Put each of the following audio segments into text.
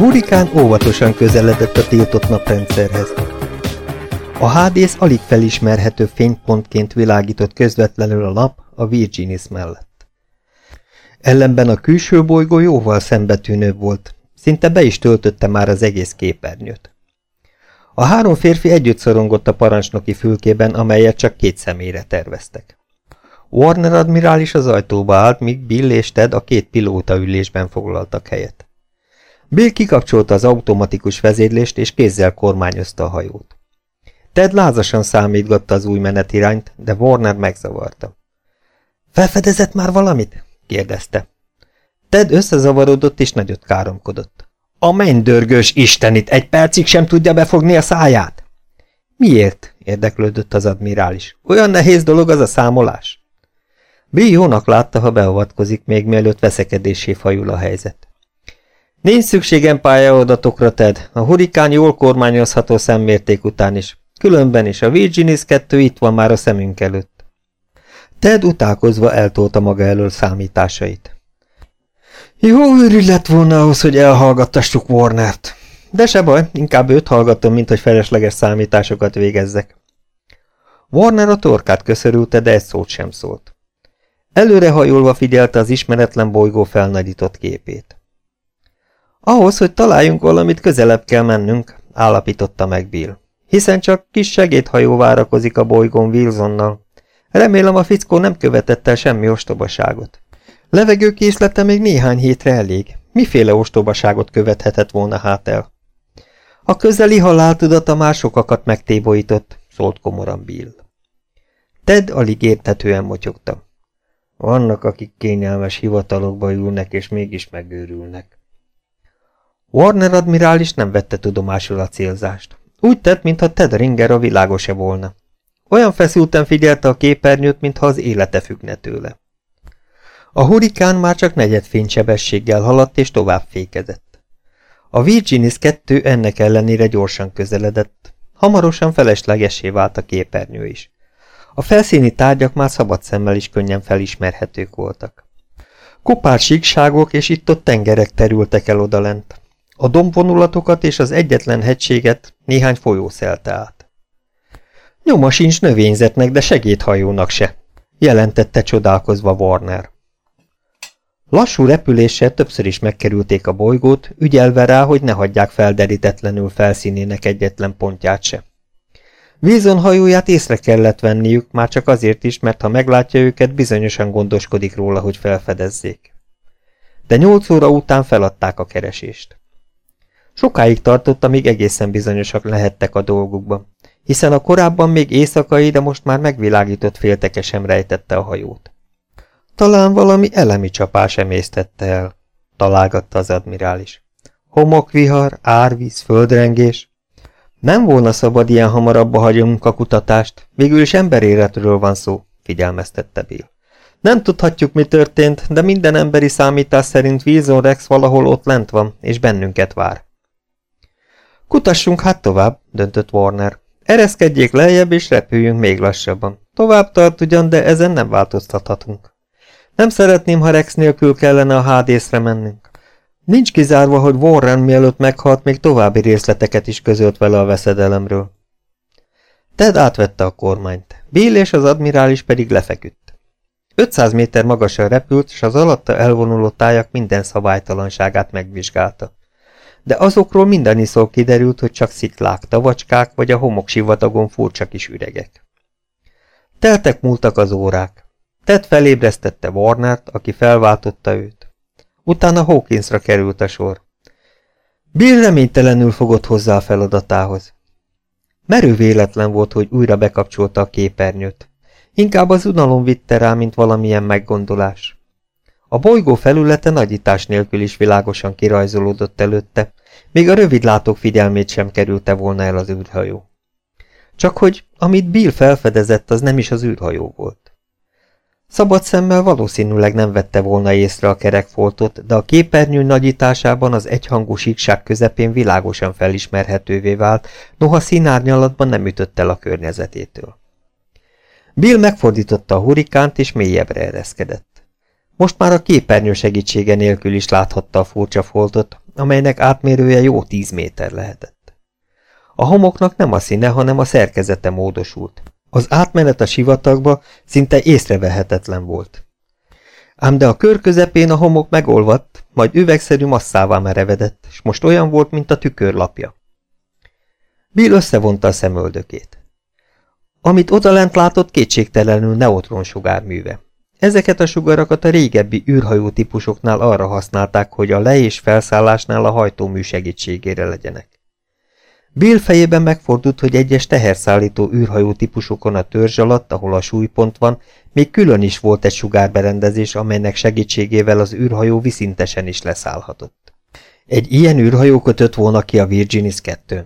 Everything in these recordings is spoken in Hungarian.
hurikán óvatosan közeledett a tiltott naprendszerhez. A hádész alig felismerhető fénypontként világított közvetlenül a nap a Virginis mellett. Ellenben a külső bolygó jóval szembetűnőbb volt, szinte be is töltötte már az egész képernyőt. A három férfi együtt szorongott a parancsnoki fülkében, amelyet csak két személyre terveztek. Warner admirális az ajtóba állt, míg Bill és Ted a két pilóta ülésben foglaltak helyet. Bill kikapcsolta az automatikus vezérlést, és kézzel kormányozta a hajót. Ted lázasan számítgatta az új menetirányt, de Warner megzavarta. Felfedezett már valamit? kérdezte. Ted összezavarodott és nagyot káromkodott. A mennydörgős istenit egy percig sem tudja befogni a száját? Miért? érdeklődött az admirális. Olyan nehéz dolog az a számolás? Bill jónak látta, ha beavatkozik, még mielőtt veszekedésé fajul a helyzet. Nincs szükségem pályaadatokra, Ted. A hurikán jól kormányozható szemmérték után is. Különben is a Virginis 2 itt van már a szemünk előtt. Ted utálkozva eltolta maga elől számításait. Jó őrű lett volna ahhoz, hogy elhallgattassuk Warnert. De se baj, inkább őt hallgatom, mint hogy felesleges számításokat végezzek. Warner a torkát köszörülte, de egy szót sem szólt. Előrehajolva figyelte az ismeretlen bolygó felnagyított képét. Ahhoz, hogy találjunk valamit, közelebb kell mennünk, állapította meg Bill. Hiszen csak kis segédhajó várakozik a bolygón Wilsonnal. Remélem a fickó nem követett el semmi ostobaságot. Levegőkészlete még néhány hétre elég. Miféle ostobaságot követhetett volna hát el? A közeli haláltudata már sokakat megtébolyított, szólt komoran Bill. Ted alig érthetően motyogta. Vannak, akik kényelmes hivatalokba ülnek, és mégis megőrülnek. Warner admirális nem vette tudomásul a célzást. Úgy tett, mintha Ted Ringer a világos-e volna. Olyan feszülten figyelte a képernyőt, mintha az élete függne tőle. A hurikán már csak negyed fénysebességgel haladt és tovább fékezett. A Virginis 2 ennek ellenére gyorsan közeledett. Hamarosan feleslegessé vált a képernyő is. A felszíni tárgyak már szabad szemmel is könnyen felismerhetők voltak. Kopár síkságok és itt-ott tengerek terültek el odalent. A dombvonulatokat és az egyetlen hegységet néhány folyó szelte át. Nyoma sincs növényzetnek, de segédhajónak se, jelentette csodálkozva Warner. Lassú repüléssel többször is megkerülték a bolygót, ügyelve rá, hogy ne hagyják felderítetlenül felszínének egyetlen pontját se. Wilson hajóját észre kellett venniük, már csak azért is, mert ha meglátja őket, bizonyosan gondoskodik róla, hogy felfedezzék. De nyolc óra után feladták a keresést. Sokáig tartott, amíg egészen bizonyosak lehettek a dolgukban, hiszen a korábban még éjszakai, de most már megvilágított félteke sem rejtette a hajót. Talán valami elemi csapás emésztette el, találgatta az admirális. Homokvihar, árvíz, földrengés. Nem volna szabad ilyen hamarabb hagyunk a kutatást, végül is emberéletről van szó, figyelmeztette Bill. Nem tudhatjuk, mi történt, de minden emberi számítás szerint Wilson Rex valahol ott lent van, és bennünket vár. Kutassunk hát tovább, döntött Warner. Ereszkedjék lejjebb, és repüljünk még lassabban. Tovább tart ugyan, de ezen nem változtathatunk. Nem szeretném, ha Rex nélkül kellene a hádészre mennünk. Nincs kizárva, hogy Warren mielőtt meghalt, még további részleteket is közölt vele a veszedelemről. Ted átvette a kormányt, Bill és az admirális pedig lefeküdt. 500 méter magasan repült, és az alatta elvonuló tájak minden szabálytalanságát megvizsgálta de azokról minden iszol kiderült, hogy csak sziklák, tavacskák vagy a homoksivatagon furcsa kis üregek. Teltek múltak az órák. Ted felébresztette Warnert, aki felváltotta őt. Utána Hawkinsra került a sor. Bill reménytelenül fogott hozzá a feladatához. Merő véletlen volt, hogy újra bekapcsolta a képernyőt. Inkább az unalom vitte rá, mint valamilyen meggondolás. A bolygó felülete nagyítás nélkül is világosan kirajzolódott előtte, még a rövidlátók figyelmét sem kerülte volna el az űrhajó. Csak hogy, amit Bill felfedezett, az nem is az űrhajó volt. Szabad szemmel valószínűleg nem vette volna észre a kerekfoltot, de a képernyő nagyításában az egyhangú síkság közepén világosan felismerhetővé vált, noha színárnyalatban nem ütött el a környezetétől. Bill megfordította a hurikánt, és mélyebbre ereszkedett. Most már a képernyő segítsége nélkül is láthatta a furcsa foltot, amelynek átmérője jó tíz méter lehetett. A homoknak nem a színe, hanem a szerkezete módosult. Az átmenet a sivatagba szinte észrevehetetlen volt. Ám de a kör közepén a homok megolvadt, majd üvegszerű masszává merevedett, és most olyan volt, mint a tükörlapja. Bill összevonta a szemöldökét. Amit odalent látott, kétségtelenül neutron sugárműve. Ezeket a sugarakat a régebbi űrhajó típusoknál arra használták, hogy a le- és felszállásnál a hajtómű segítségére legyenek. Bill fejében megfordult, hogy egyes teherszállító űrhajó típusokon a törzs alatt, ahol a súlypont van, még külön is volt egy sugárberendezés, amelynek segítségével az űrhajó viszintesen is leszállhatott. Egy ilyen űrhajó kötött volna ki a Virginis 2-n.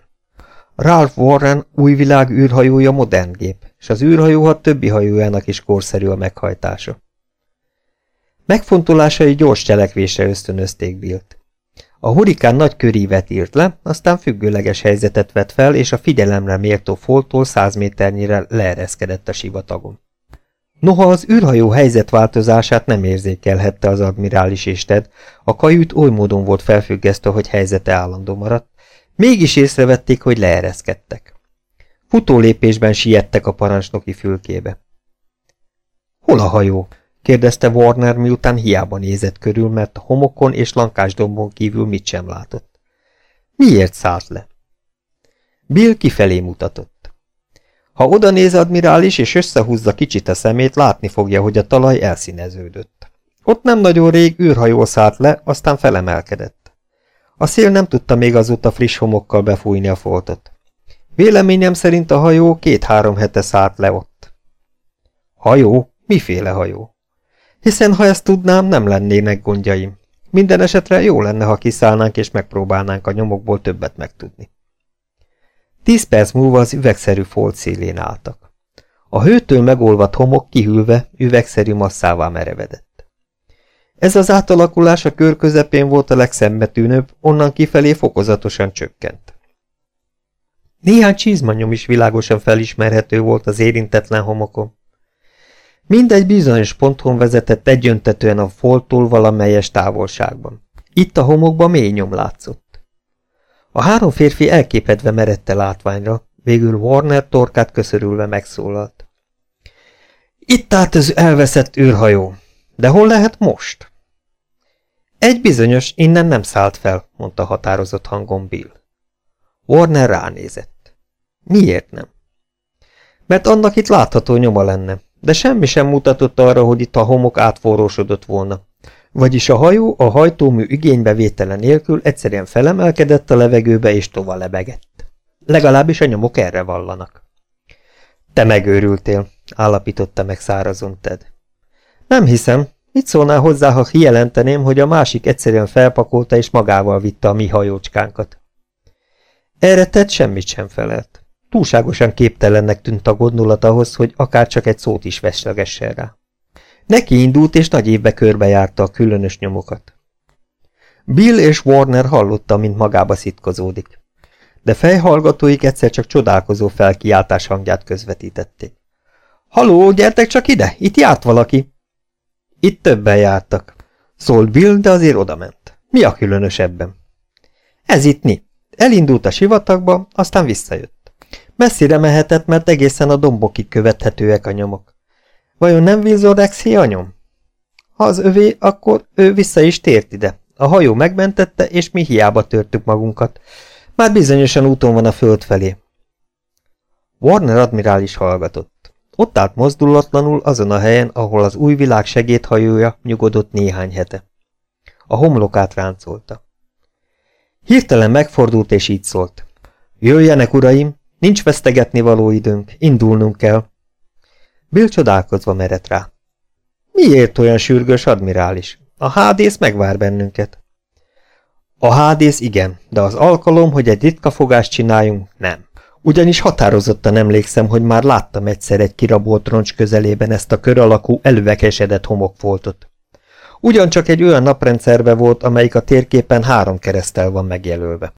Ralph Warren új világ űrhajója modern gép, és az űrhajóhat többi hajójának is korszerű a meghajtása. Megfontolásai gyors cselekvésre ösztönözték Billt. A hurikán nagy körívet írt le, aztán függőleges helyzetet vett fel, és a figyelemre méltó foltól száz méternyire leereszkedett a sivatagon. Noha az űrhajó helyzetváltozását nem érzékelhette az admirális Ted, a kajút oly módon volt felfüggesztve, hogy helyzete állandó maradt, mégis észrevették, hogy leereszkedtek. Futólépésben siettek a parancsnoki fülkébe. Hol a hajó? Kérdezte Warner, miután hiába nézett körül, mert a homokon és lankásdombon kívül mit sem látott. Miért szállt le? Bill kifelé mutatott. Ha oda néz admirális és összehúzza kicsit a szemét, látni fogja, hogy a talaj elszíneződött. Ott nem nagyon rég űrhajó szállt le, aztán felemelkedett. A szél nem tudta még azóta friss homokkal befújni a foltot. Véleményem szerint a hajó két-három hete szállt le ott. Hajó? Miféle hajó? Hiszen ha ezt tudnám, nem lennének gondjaim. Minden esetre jó lenne, ha kiszállnánk és megpróbálnánk a nyomokból többet megtudni. Tíz perc múlva az üvegszerű folt szélén álltak. A hőtől megolvadt homok kihűlve üvegszerű masszává merevedett. Ez az átalakulás a kör közepén volt a legszembetűnőbb, onnan kifelé fokozatosan csökkent. Néhány csizmanyom is világosan felismerhető volt az érintetlen homokon. Mindegy bizonyos ponton vezetett egyöntetően a foltól valamelyes távolságban. Itt a homokban mély nyom látszott. A három férfi elképedve merette látványra, végül Warner torkát köszörülve megszólalt. Itt állt az elveszett űrhajó. De hol lehet most? Egy bizonyos, innen nem szállt fel, mondta határozott hangon Bill. Warner ránézett. Miért nem? Mert annak itt látható nyoma lenne, de semmi sem mutatott arra, hogy itt a homok átforrósodott volna. Vagyis a hajó a hajtómű igénybevétele nélkül egyszerűen felemelkedett a levegőbe és tova lebegett. Legalábbis a nyomok erre vallanak. Te megőrültél, állapította meg szárazon Ted. Nem hiszem. Mit szólnál hozzá, ha kijelenteném, hogy a másik egyszerűen felpakolta és magával vitte a mi hajócskánkat? Erre Ted semmit sem felelt. Túlságosan képtelennek tűnt a gondolat ahhoz, hogy akár csak egy szót is veslegessen rá. Neki indult, és nagy évbe körbejárta a különös nyomokat. Bill és Warner hallotta, mint magába szitkozódik. De fejhallgatóik egyszer csak csodálkozó felkiáltás hangját közvetítették. Haló, gyertek csak ide, itt járt valaki! Itt többen jártak. Szólt Bill, de azért odament. Mi a különös ebben? Ez itt mi. Elindult a sivatagba, aztán visszajött. Messzire mehetett, mert egészen a dombokig követhetőek a nyomok. Vajon nem Wilzorexi a nyom? Ha az övé, akkor ő vissza is tért ide. A hajó megmentette, és mi hiába törtük magunkat. Már bizonyosan úton van a föld felé. Warner admirális hallgatott. Ott állt mozdulatlanul azon a helyen, ahol az új világ segédhajója nyugodott néhány hete. A homlokát ráncolta. Hirtelen megfordult, és így szólt. Jöjjenek, uraim, Nincs vesztegetni való időnk, indulnunk kell. Bill csodálkozva merett rá. Miért olyan sürgős, admirális? A hádész megvár bennünket. A hádész igen, de az alkalom, hogy egy ritka fogást csináljunk, nem. Ugyanis határozottan emlékszem, hogy már láttam egyszer egy kirabolt roncs közelében ezt a kör alakú, elővekesedett homokfoltot. Ugyancsak egy olyan naprendszerbe volt, amelyik a térképen három keresztel van megjelölve.